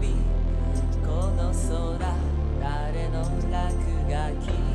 び。この空誰の落書き？